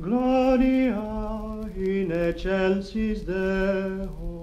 Gloria in excelsis Deo.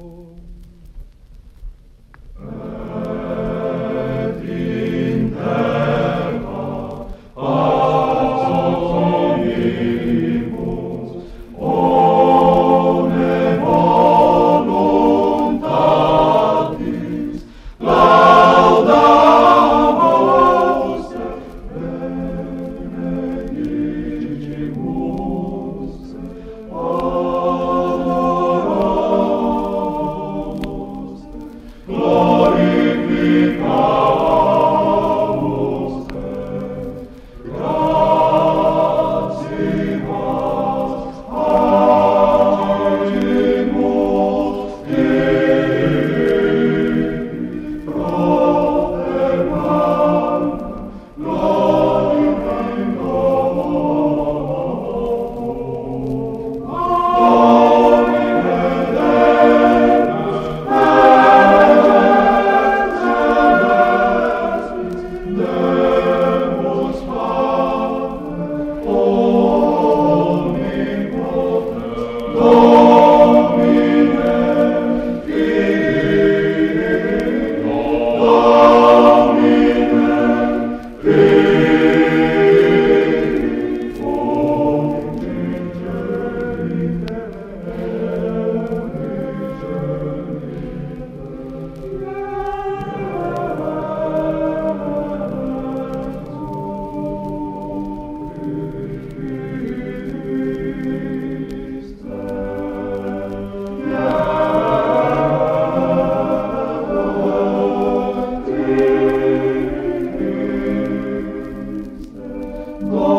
Oh. Oh.